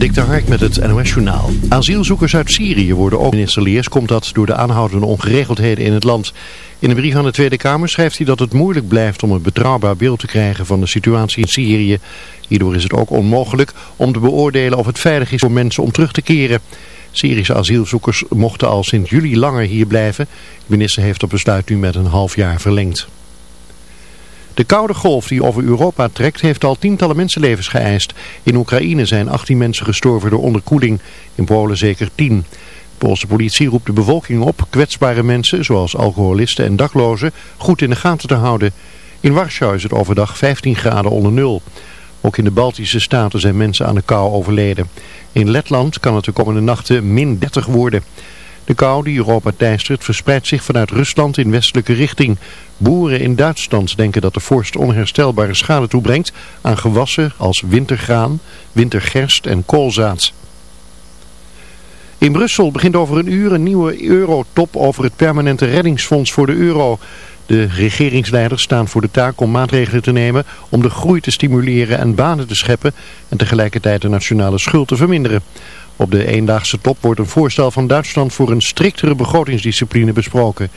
Dik de Hark met het NOS Journaal. Asielzoekers uit Syrië worden ook minister Leers komt dat door de aanhoudende ongeregeldheden in het land. In een brief aan de Tweede Kamer schrijft hij dat het moeilijk blijft om een betrouwbaar beeld te krijgen van de situatie in Syrië. Hierdoor is het ook onmogelijk om te beoordelen of het veilig is voor mensen om terug te keren. Syrische asielzoekers mochten al sinds juli langer hier blijven. De minister heeft dat besluit nu met een half jaar verlengd. De koude golf die over Europa trekt heeft al tientallen mensenlevens geëist. In Oekraïne zijn 18 mensen gestorven door onderkoeling, in Polen zeker 10. De Poolse politie roept de bevolking op kwetsbare mensen, zoals alcoholisten en daklozen, goed in de gaten te houden. In Warschau is het overdag 15 graden onder nul. Ook in de Baltische staten zijn mensen aan de kou overleden. In Letland kan het de komende nachten min 30 worden. De kou die Europa teistert verspreidt zich vanuit Rusland in westelijke richting. Boeren in Duitsland denken dat de vorst onherstelbare schade toebrengt aan gewassen als wintergraan, wintergerst en koolzaad. In Brussel begint over een uur een nieuwe eurotop over het permanente reddingsfonds voor de euro. De regeringsleiders staan voor de taak om maatregelen te nemen om de groei te stimuleren en banen te scheppen en tegelijkertijd de nationale schuld te verminderen. Op de eendaagse top wordt een voorstel van Duitsland voor een striktere begrotingsdiscipline besproken.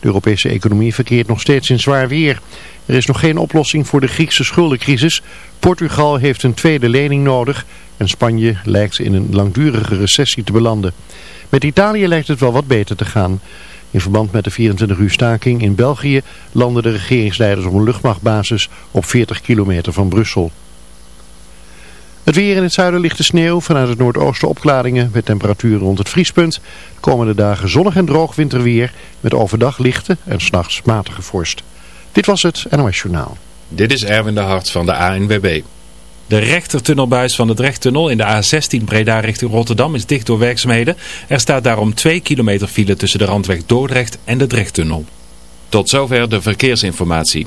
De Europese economie verkeert nog steeds in zwaar weer. Er is nog geen oplossing voor de Griekse schuldencrisis. Portugal heeft een tweede lening nodig en Spanje lijkt in een langdurige recessie te belanden. Met Italië lijkt het wel wat beter te gaan. In verband met de 24 uur staking in België landen de regeringsleiders op een luchtmachtbasis op 40 kilometer van Brussel. Het weer in het zuiden ligt de sneeuw. Vanuit het noordoosten opklaringen met temperaturen rond het vriespunt. De komende dagen zonnig en droog winterweer. Met overdag lichte en s'nachts matige vorst. Dit was het NOS Journaal. Dit is Erwin de Hart van de ANWB. De rechtertunnelbuis van de Drechttunnel in de A16 Breda richting Rotterdam is dicht door werkzaamheden. Er staat daarom 2 kilometer file tussen de randweg Dordrecht en de Drechttunnel. Tot zover de verkeersinformatie.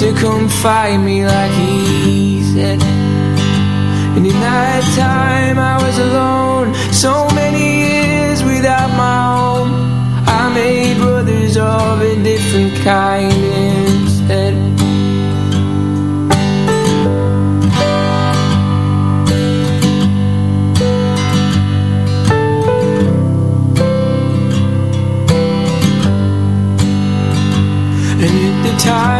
to come find me like he said. And in that time I was alone, so many years without my home. I made brothers of a different kind instead. And at the time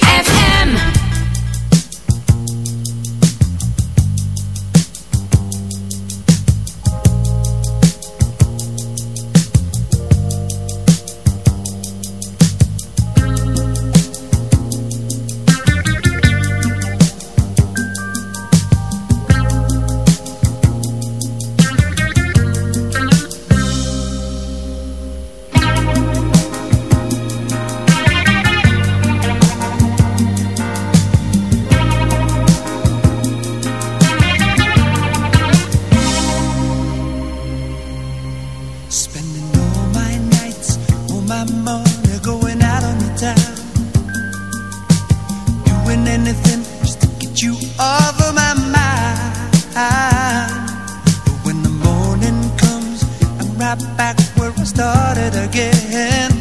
right back where I started again.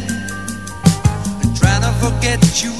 I'm trying to forget you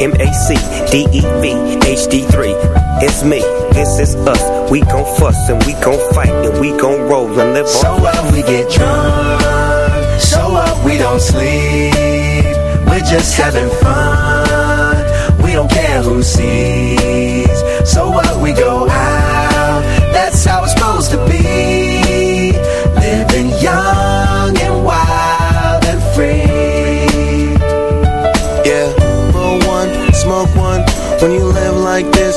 MAC, DEV, HD3. It's me, this is us. We gon' fuss and we gon' fight and we gon' roll and live So on. up we get drunk, so up we don't sleep. We're just having fun. We don't care who sees. So what we go out, that's how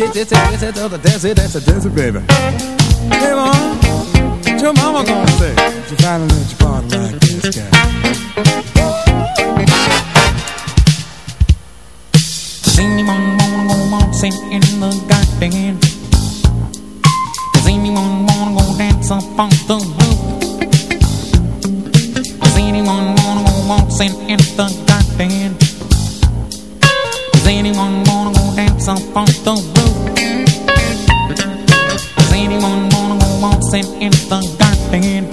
it. That's it. That's it. That's it. That's it, baby. Hey, mom. Your mama gonna say? She finally let you party like this guy. Does anyone wanna go waltzing in the garden? Does anyone wanna go dance the roof? Does anyone wanna go waltzing in the garden? Does anyone wanna up on the? Does anyone wanna go waltzing in the garden?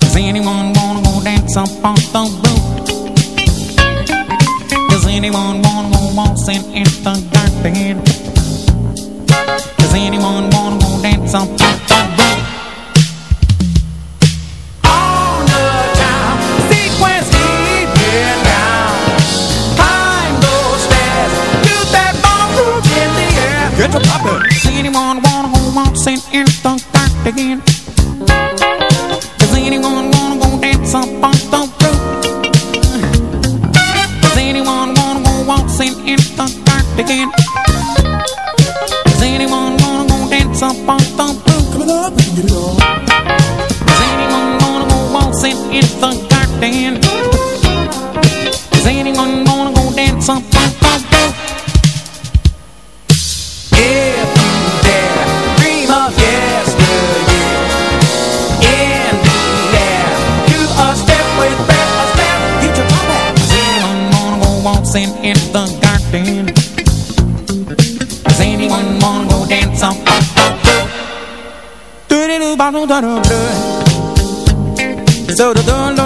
Does anyone wanna go dance up on the roof? Does anyone wanna go waltzing in the garden? Does anyone wanna go dance on Get to poppin'. Does anyone wanna go waltzing in the garden? Does anyone wanna go dance up on the roof? Does anyone wanna go waltzing in the garden? Does anyone wanna go dance up on the can. Does anyone wanna go dance on? Do do do do do do do do do do do do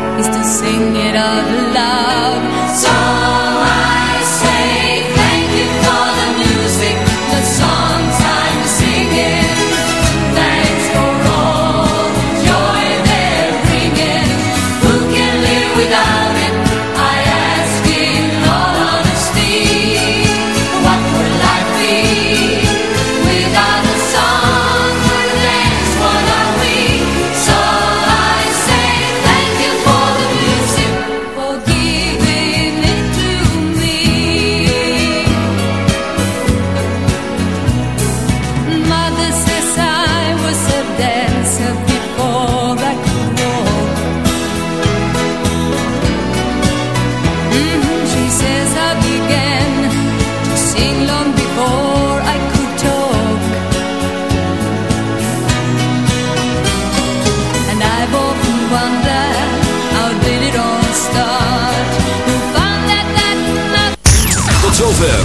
is to sing it out loud. So